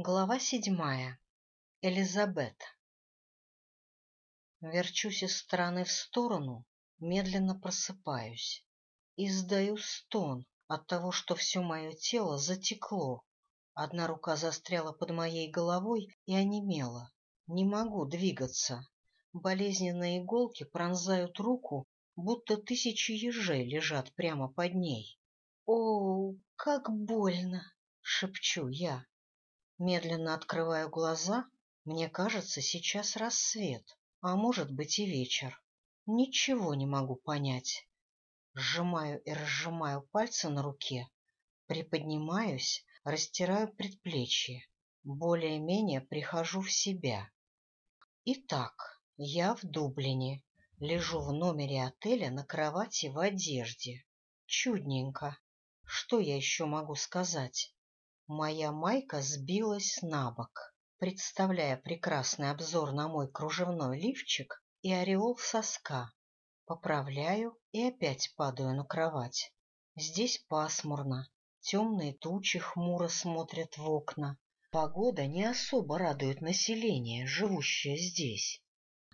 Глава седьмая. Элизабет. Верчусь из стороны в сторону, медленно просыпаюсь. Издаю стон от того, что все мое тело затекло. Одна рука застряла под моей головой и онемела. Не могу двигаться. Болезненные иголки пронзают руку, будто тысячи ежей лежат прямо под ней. «О, как больно!» — шепчу я. Медленно открываю глаза. Мне кажется, сейчас рассвет, а может быть и вечер. Ничего не могу понять. Сжимаю и разжимаю пальцы на руке, приподнимаюсь, растираю предплечье. Более-менее прихожу в себя. Итак, я в Дублине, лежу в номере отеля на кровати в одежде. Чудненько. Что я еще могу сказать? Моя майка сбилась на бок, представляя прекрасный обзор на мой кружевной лифчик и ореол соска. Поправляю и опять падаю на кровать. Здесь пасмурно, темные тучи хмуро смотрят в окна. Погода не особо радует население, живущее здесь.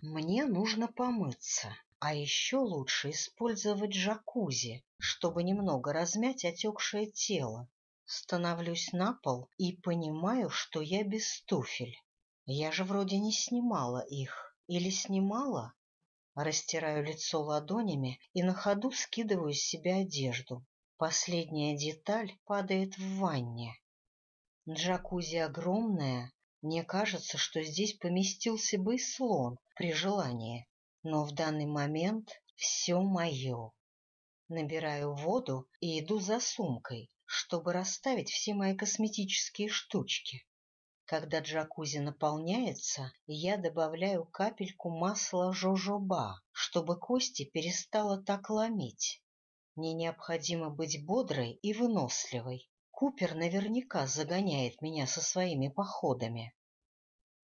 Мне нужно помыться, а еще лучше использовать джакузи, чтобы немного размять отекшее тело. Становлюсь на пол и понимаю, что я без туфель. Я же вроде не снимала их. Или снимала? Растираю лицо ладонями и на ходу скидываю с себя одежду. Последняя деталь падает в ванне. Джакузи огромная. Мне кажется, что здесь поместился бы и слон при желании. Но в данный момент все мое. Набираю воду и иду за сумкой, чтобы расставить все мои косметические штучки. Когда джакузи наполняется, я добавляю капельку масла жожоба, чтобы кости перестало так ломить. Мне необходимо быть бодрой и выносливой. Купер наверняка загоняет меня со своими походами.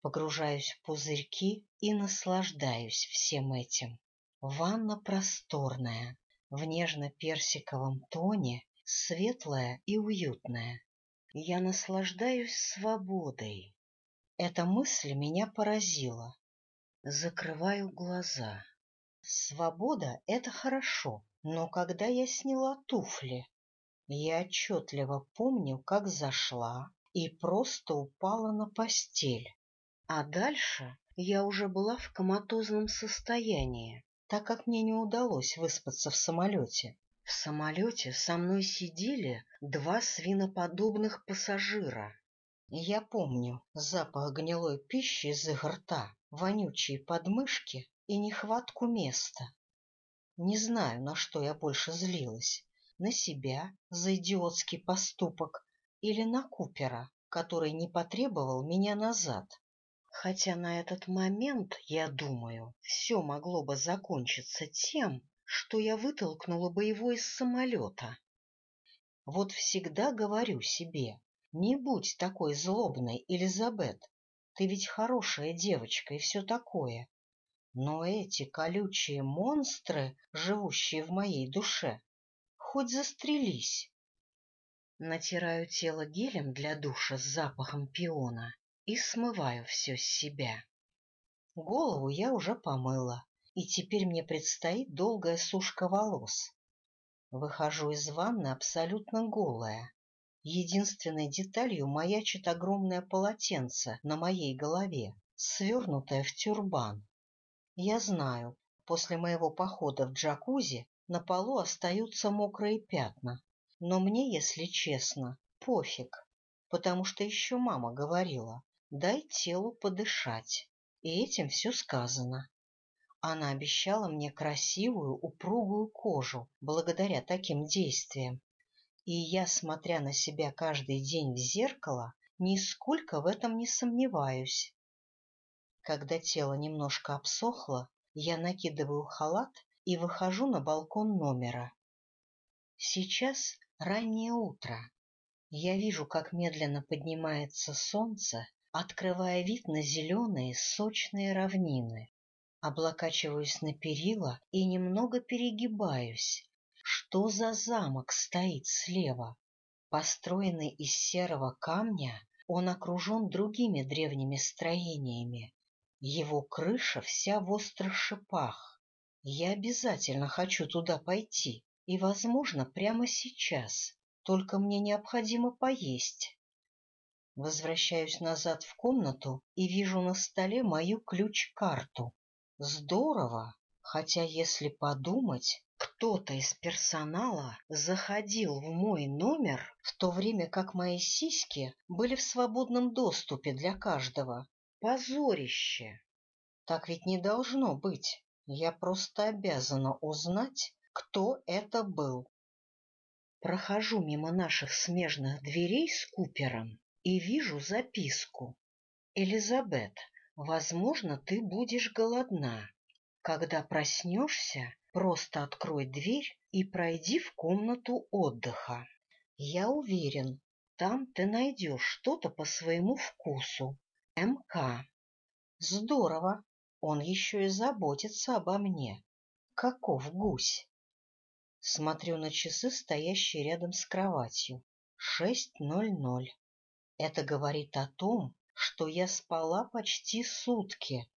Погружаюсь в пузырьки и наслаждаюсь всем этим. Ванна просторная, в нежно-персиковом тоне светлая и уютная. Я наслаждаюсь свободой. Эта мысль меня поразила. Закрываю глаза. Свобода — это хорошо, но когда я сняла туфли, я отчетливо помню, как зашла и просто упала на постель. А дальше я уже была в коматозном состоянии, так как мне не удалось выспаться в самолете. В самолете со мной сидели два свиноподобных пассажира. Я помню запах гнилой пищи из их рта, вонючие подмышки и нехватку места. Не знаю, на что я больше злилась. На себя за идиотский поступок или на Купера, который не потребовал меня назад. Хотя на этот момент, я думаю, все могло бы закончиться тем, что я вытолкнула бы его из самолета. Вот всегда говорю себе, не будь такой злобной, Элизабет, ты ведь хорошая девочка и все такое. Но эти колючие монстры, живущие в моей душе, хоть застрелись. Натираю тело гелем для душа с запахом пиона и смываю все с себя. Голову я уже помыла, и теперь мне предстоит долгая сушка волос. Выхожу из ванны абсолютно голая. Единственной деталью маячит огромное полотенце на моей голове, свернутое в тюрбан. Я знаю, после моего похода в джакузи на полу остаются мокрые пятна, но мне, если честно, пофиг, потому что еще мама говорила, дай телу подышать, и этим все сказано. Она обещала мне красивую, упругую кожу благодаря таким действиям. И я, смотря на себя каждый день в зеркало, нисколько в этом не сомневаюсь. Когда тело немножко обсохло, я накидываю халат и выхожу на балкон номера. Сейчас раннее утро. Я вижу, как медленно поднимается солнце, открывая вид на зеленые сочные равнины. Облокачиваюсь на перила и немного перегибаюсь. Что за замок стоит слева? Построенный из серого камня, он окружен другими древними строениями. Его крыша вся в острых шипах. Я обязательно хочу туда пойти, и, возможно, прямо сейчас. Только мне необходимо поесть. Возвращаюсь назад в комнату и вижу на столе мою ключ-карту. Здорово! Хотя, если подумать, кто-то из персонала заходил в мой номер, в то время как мои сиськи были в свободном доступе для каждого. Позорище! Так ведь не должно быть. Я просто обязана узнать, кто это был. Прохожу мимо наших смежных дверей с Купером и вижу записку. «Элизабет, возможно, ты будешь голодна. Когда проснешься, просто открой дверь и пройди в комнату отдыха. Я уверен, там ты найдешь что-то по своему вкусу. МК. Здорово, он еще и заботится обо мне. Каков гусь? Смотрю на часы, стоящие рядом с кроватью. Шесть ноль ноль. Это говорит о том, что я спала почти сутки.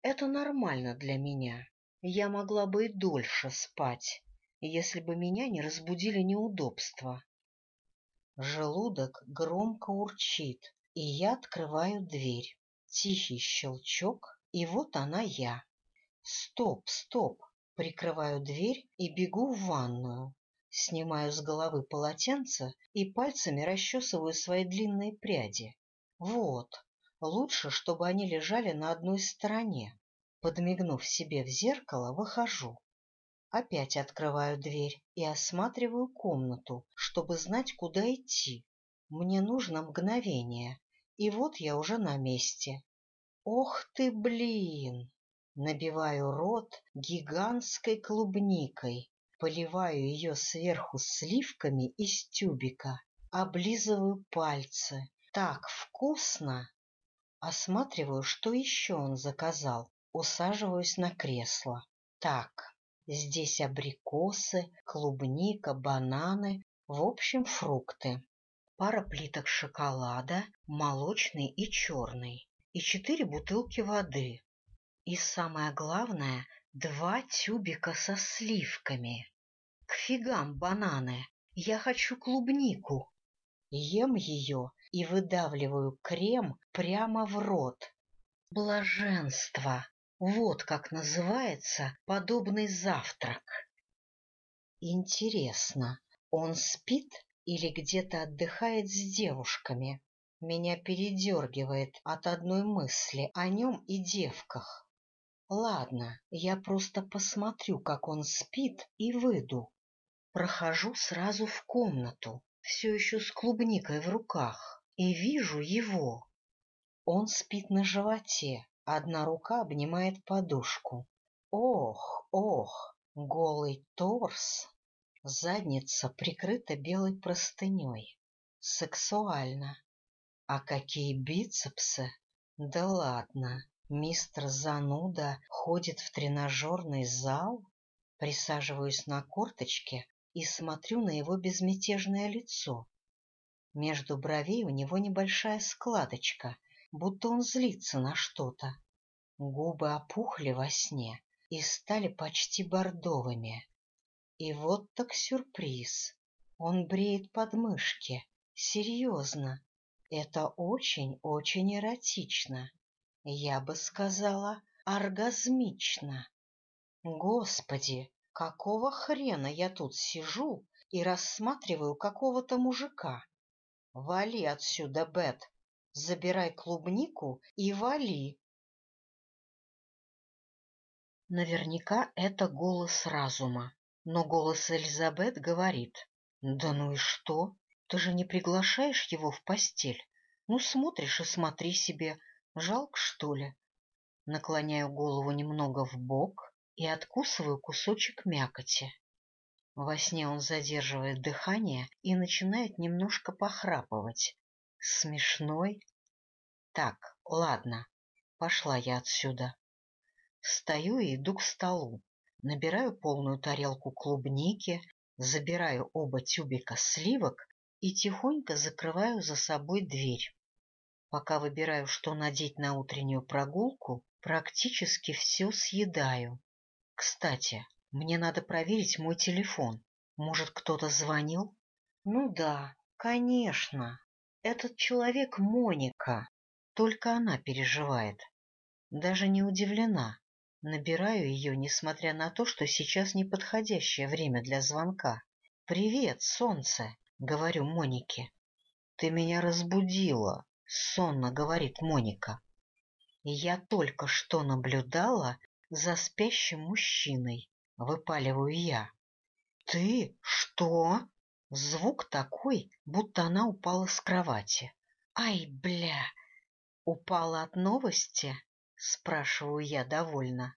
Это нормально для меня. Я могла бы и дольше спать, если бы меня не разбудили неудобства. Желудок громко урчит, и я открываю дверь. Тихий щелчок, и вот она я. Стоп, стоп! Прикрываю дверь и бегу в ванную. Снимаю с головы полотенце и пальцами расчесываю свои длинные пряди. Вот, лучше, чтобы они лежали на одной стороне. Подмигнув себе в зеркало, выхожу. Опять открываю дверь и осматриваю комнату, чтобы знать, куда идти. Мне нужно мгновение, и вот я уже на месте. Ох ты, блин! Набиваю рот гигантской клубникой, поливаю ее сверху сливками из тюбика, облизываю пальцы. Так вкусно! Осматриваю, что еще он заказал, усаживаюсь на кресло. Так, здесь абрикосы, клубника, бананы, в общем, фрукты. Пара плиток шоколада, молочный и черный, и четыре бутылки воды. И самое главное, два тюбика со сливками. К фигам бананы, я хочу клубнику. Ем ее и выдавливаю крем прямо в рот. Блаженство! Вот как называется подобный завтрак. Интересно, он спит или где-то отдыхает с девушками? Меня передергивает от одной мысли о нем и девках. Ладно, я просто посмотрю, как он спит, и выйду. Прохожу сразу в комнату, все еще с клубникой в руках, и вижу его. Он спит на животе, Одна рука обнимает подушку. Ох, ох, голый торс. Задница прикрыта белой простыней. Сексуально. А какие бицепсы! Да ладно, мистер Зануда ходит в тренажерный зал? Присаживаюсь на корточке и смотрю на его безмятежное лицо. Между бровей у него небольшая складочка — будто он злится на что-то. Губы опухли во сне и стали почти бордовыми. И вот так сюрприз. Он бреет подмышки. Серьезно. Это очень-очень эротично. Я бы сказала, оргазмично. Господи, какого хрена я тут сижу и рассматриваю какого-то мужика? Вали отсюда, Бет, забирай клубнику и вали. Наверняка это голос разума, но голос Элизабет говорит. Да ну и что? Ты же не приглашаешь его в постель. Ну, смотришь и смотри себе. Жалко, что ли? Наклоняю голову немного в бок и откусываю кусочек мякоти. Во сне он задерживает дыхание и начинает немножко похрапывать. Смешной. Так, ладно, пошла я отсюда. Встаю и иду к столу. Набираю полную тарелку клубники, забираю оба тюбика сливок и тихонько закрываю за собой дверь. Пока выбираю, что надеть на утреннюю прогулку, практически все съедаю. Кстати, мне надо проверить мой телефон. Может, кто-то звонил? Ну да, конечно. Этот человек Моника. Только она переживает. Даже не удивлена. Набираю ее, несмотря на то, что сейчас неподходящее время для звонка. «Привет, солнце!» — говорю Монике. «Ты меня разбудила!» — сонно говорит Моника. «Я только что наблюдала за спящим мужчиной», — выпаливаю я. «Ты? Что?» Звук такой, будто она упала с кровати. «Ай, бля! Упала от новости?» — спрашиваю я довольно.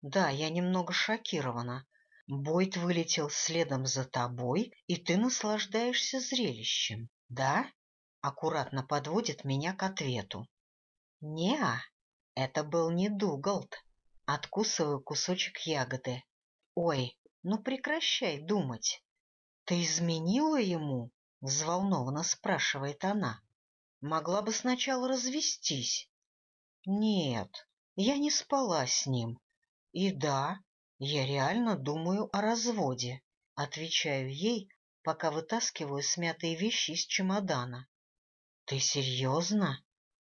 «Да, я немного шокирована. Бойт вылетел следом за тобой, и ты наслаждаешься зрелищем, да?» Аккуратно подводит меня к ответу. «Не-а, это был не Дугалд». Откусываю кусочек ягоды. «Ой, ну прекращай думать. Ты изменила ему?» — взволнованно спрашивает она. «Могла бы сначала развестись». «Нет, я не спала с ним. И да, я реально думаю о разводе», — отвечаю ей, пока вытаскиваю смятые вещи из чемодана. «Ты серьезно?»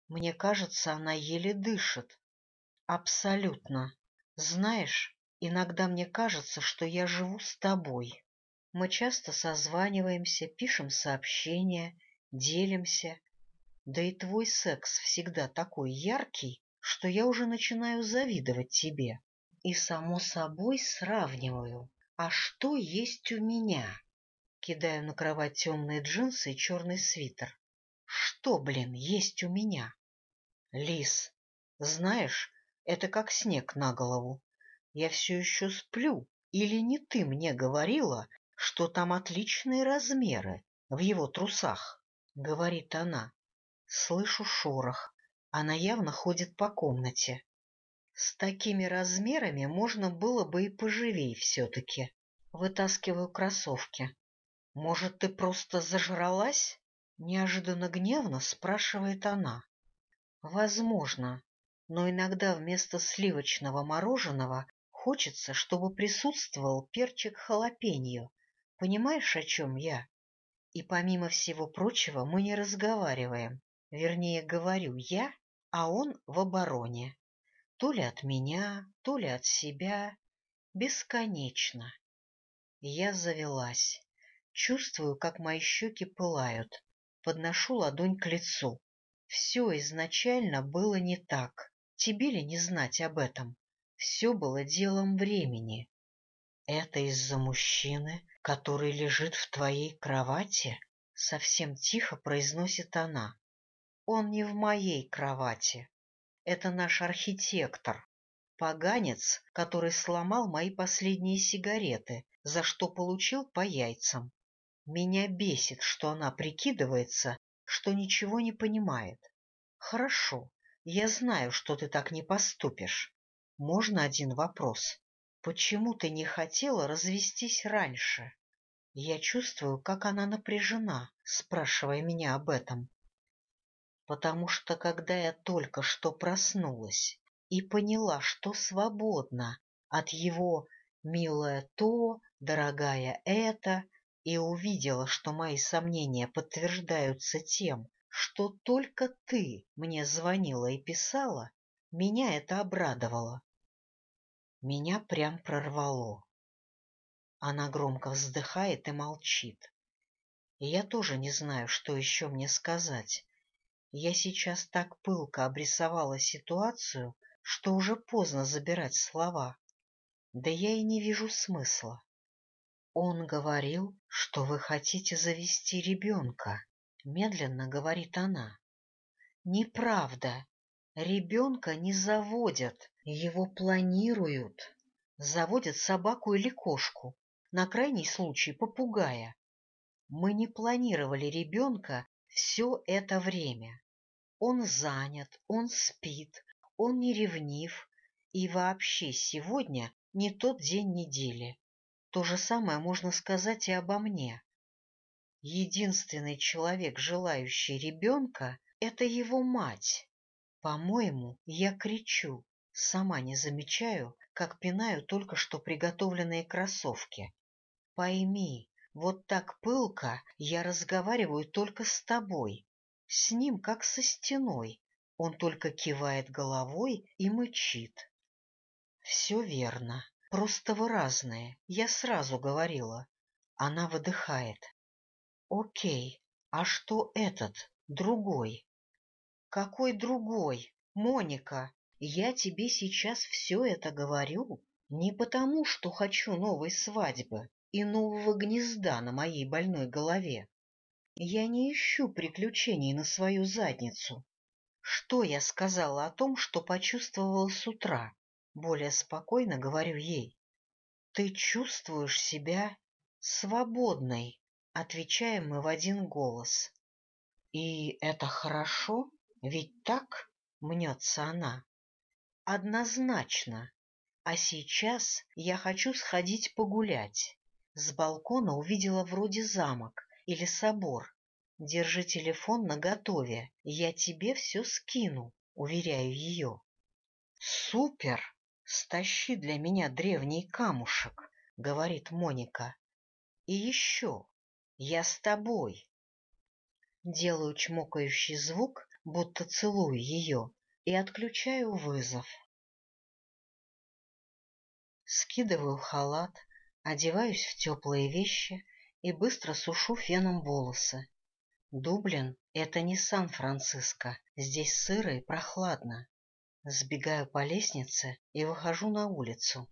Мне кажется, она еле дышит. Абсолютно. Знаешь, иногда мне кажется, что я живу с тобой. Мы часто созваниваемся, пишем сообщения, делимся. Да и твой секс всегда такой яркий, что я уже начинаю завидовать тебе. И, само собой, сравниваю. А что есть у меня? Кидаю на кровать темные джинсы и черный свитер. Что, блин, есть у меня? Лис, знаешь, это как снег на голову. Я все еще сплю, или не ты мне говорила, что там отличные размеры в его трусах? — говорит она. Слышу шорох. Она явно ходит по комнате. С такими размерами можно было бы и поживей все-таки. Вытаскиваю кроссовки. Может, ты просто зажралась? Неожиданно гневно спрашивает она. Возможно, но иногда вместо сливочного мороженого хочется, чтобы присутствовал перчик халапеньо. Понимаешь, о чем я? И помимо всего прочего мы не разговариваем. Вернее, говорю я, а он в обороне. То ли от меня, то ли от себя. Бесконечно. Я завелась. Чувствую, как мои щеки пылают. Подношу ладонь к лицу. Все изначально было не так. Тебе ли не знать об этом? Все было делом времени. Это из-за мужчины, который лежит в твоей кровати? Совсем тихо произносит она. Он не в моей кровати. Это наш архитектор. Поганец, который сломал мои последние сигареты, за что получил по яйцам. Меня бесит, что она прикидывается, что ничего не понимает. Хорошо, я знаю, что ты так не поступишь. Можно один вопрос? Почему ты не хотела развестись раньше? Я чувствую, как она напряжена, спрашивая меня об этом. Потому что, когда я только что проснулась и поняла, что свободна от его «милое то», «дорогая это», и увидела, что мои сомнения подтверждаются тем, что только ты мне звонила и писала, меня это обрадовало. Меня прям прорвало. Она громко вздыхает и молчит. И я тоже не знаю, что еще мне сказать. Я сейчас так пылко обрисовала ситуацию, что уже поздно забирать слова. Да я и не вижу смысла. Он говорил, что вы хотите завести ребенка, медленно говорит она. Неправда. Ребенка не заводят, его планируют. Заводят собаку или кошку, на крайний случай попугая. Мы не планировали ребенка все это время. Он занят, он спит, он не ревнив, и вообще сегодня не тот день недели. То же самое можно сказать и обо мне. Единственный человек, желающий ребенка, Это его мать. По-моему, я кричу, сама не замечаю, как пинаю только что приготовленные кроссовки. Пойми, вот так пылко я разговариваю только с тобой, с ним как со стеной. Он только кивает головой и мычит. Все верно, просто вы разные, я сразу говорила. Она выдыхает. Окей, а что этот, другой? Какой другой? Моника, я тебе сейчас все это говорю не потому, что хочу новой свадьбы и нового гнезда на моей больной голове. Я не ищу приключений на свою задницу. Что я сказала о том, что почувствовала с утра? Более спокойно говорю ей. Ты чувствуешь себя свободной, отвечаем мы в один голос. И это хорошо? Ведь так, мнется она. Однозначно. А сейчас я хочу сходить погулять. С балкона увидела вроде замок или собор. Держи телефон наготове, я тебе все скину, уверяю ее. Супер! Стащи для меня древний камушек, говорит Моника. И еще, я с тобой. Делаю чмокающий звук, будто целую ее, и отключаю вызов. Скидываю халат, одеваюсь в теплые вещи и быстро сушу феном волосы. Дублин — это не Сан-Франциско, здесь сыро и прохладно. Сбегаю по лестнице и выхожу на улицу.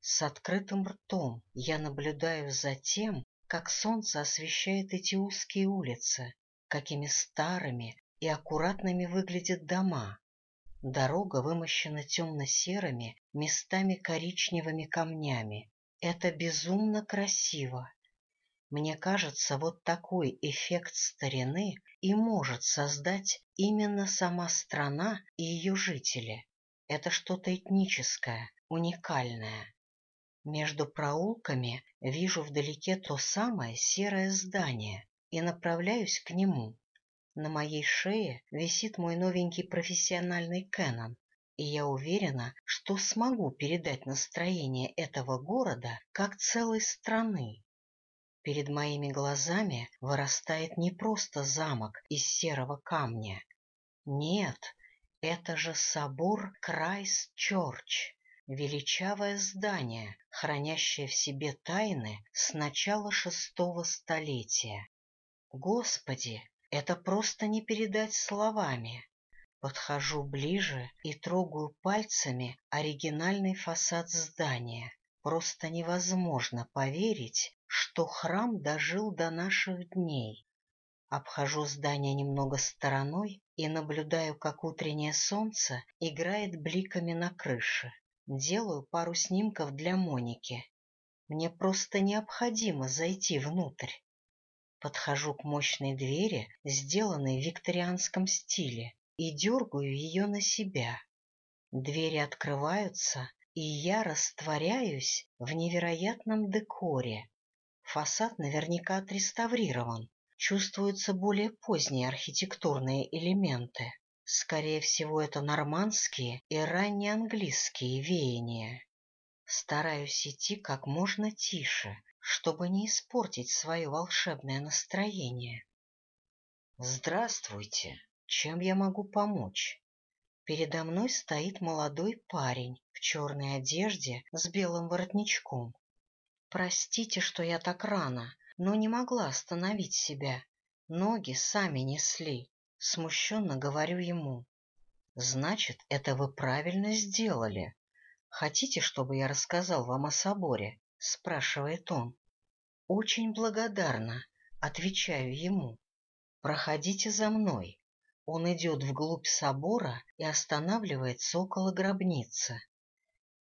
С открытым ртом я наблюдаю за тем, как солнце освещает эти узкие улицы, какими старыми и аккуратными выглядят дома. Дорога вымощена темно-серыми, местами коричневыми камнями. Это безумно красиво. Мне кажется, вот такой эффект старины и может создать именно сама страна и ее жители. Это что-то этническое, уникальное. Между проулками вижу вдалеке то самое серое здание и направляюсь к нему. На моей шее висит мой новенький профессиональный Кэнон, и я уверена, что смогу передать настроение этого города как целой страны. Перед моими глазами вырастает не просто замок из серого камня. Нет, это же собор Крайст-Чорч, величавое здание, хранящее в себе тайны с начала шестого столетия. Господи, это просто не передать словами. Подхожу ближе и трогаю пальцами оригинальный фасад здания. Просто невозможно поверить, что храм дожил до наших дней. Обхожу здание немного стороной и наблюдаю, как утреннее солнце играет бликами на крыше. Делаю пару снимков для Моники. Мне просто необходимо зайти внутрь. Подхожу к мощной двери, сделанной в викторианском стиле, и дергаю ее на себя. Двери открываются, и я растворяюсь в невероятном декоре. Фасад наверняка отреставрирован. Чувствуются более поздние архитектурные элементы. Скорее всего, это нормандские и раннеанглийские веяния. Стараюсь идти как можно тише, чтобы не испортить свое волшебное настроение. «Здравствуйте! Чем я могу помочь?» Передо мной стоит молодой парень в черной одежде с белым воротничком. Простите, что я так рано, но не могла остановить себя. Ноги сами несли. Смущенно говорю ему. Значит, это вы правильно сделали. Хотите, чтобы я рассказал вам о соборе? Спрашивает он. Очень благодарна, отвечаю ему. Проходите за мной. Он идет вглубь собора и останавливается около гробницы.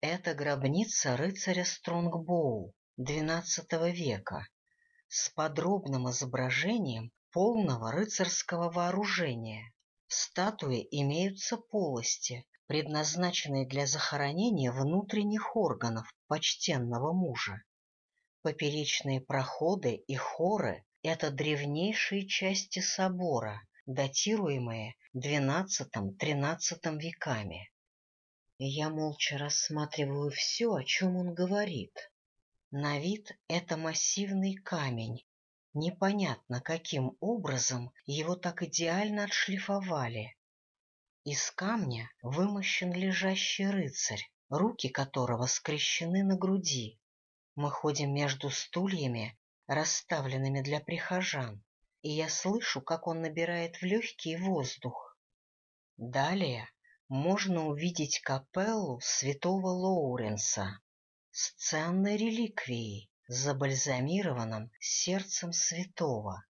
Это гробница рыцаря Стронгбоу. XII века с подробным изображением полного рыцарского вооружения. В статуе имеются полости, предназначенные для захоронения внутренних органов почтенного мужа. Поперечные проходы и хоры — это древнейшие части собора, датируемые XII-XIII веками. Я молча рассматриваю все, о чем он говорит. На вид это массивный камень. Непонятно, каким образом его так идеально отшлифовали. Из камня вымощен лежащий рыцарь, руки которого скрещены на груди. Мы ходим между стульями, расставленными для прихожан, и я слышу, как он набирает в легкий воздух. Далее можно увидеть капеллу святого Лоуренса с ценной реликвией, забальзамированным сердцем святого.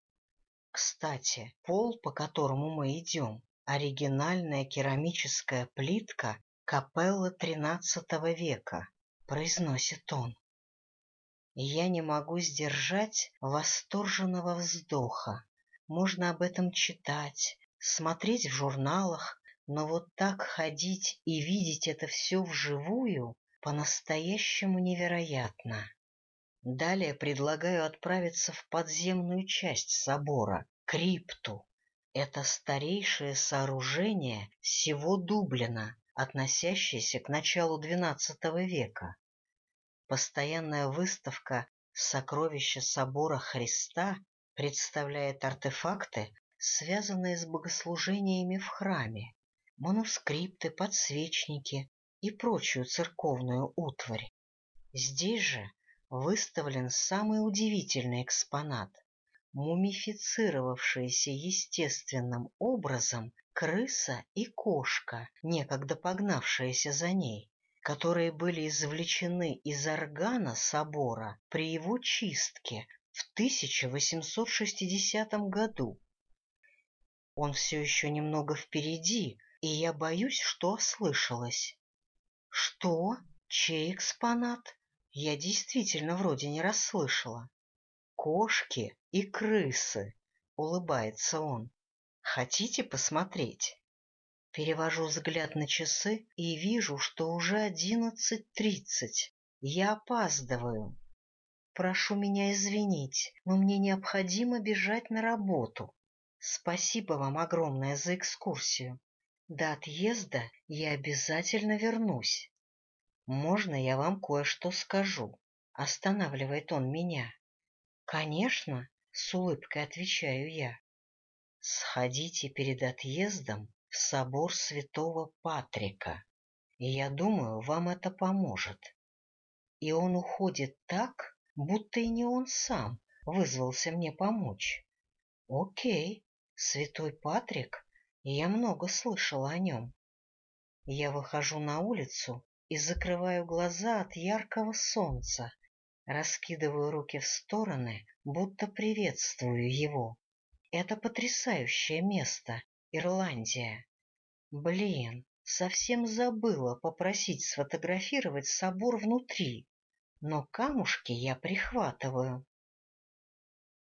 Кстати, пол, по которому мы идем, оригинальная керамическая плитка капеллы XIII века, произносит он. Я не могу сдержать восторженного вздоха. Можно об этом читать, смотреть в журналах, но вот так ходить и видеть это все вживую по-настоящему невероятно. Далее предлагаю отправиться в подземную часть собора, крипту. Это старейшее сооружение всего Дублина, относящееся к началу XII века. Постоянная выставка «Сокровища собора Христа» представляет артефакты, связанные с богослужениями в храме манускрипты, подсвечники и прочую церковную утварь. Здесь же выставлен самый удивительный экспонат — мумифицировавшиеся естественным образом крыса и кошка, некогда погнавшиеся за ней, которые были извлечены из органа собора при его чистке в 1860 году. Он все еще немного впереди, и я боюсь, что ослышалась. — Что? Чей экспонат? Я действительно вроде не расслышала. — Кошки и крысы, — улыбается он. — Хотите посмотреть? Перевожу взгляд на часы и вижу, что уже одиннадцать тридцать. Я опаздываю. Прошу меня извинить, но мне необходимо бежать на работу. Спасибо вам огромное за экскурсию. До отъезда я обязательно вернусь. Можно я вам кое-что скажу? Останавливает он меня. Конечно, с улыбкой отвечаю я. Сходите перед отъездом в собор святого Патрика, и я думаю, вам это поможет. И он уходит так, будто и не он сам вызвался мне помочь. Окей, святой Патрик я много слышала о нем. Я выхожу на улицу и закрываю глаза от яркого солнца, раскидываю руки в стороны, будто приветствую его. Это потрясающее место, Ирландия. Блин, совсем забыла попросить сфотографировать собор внутри, но камушки я прихватываю.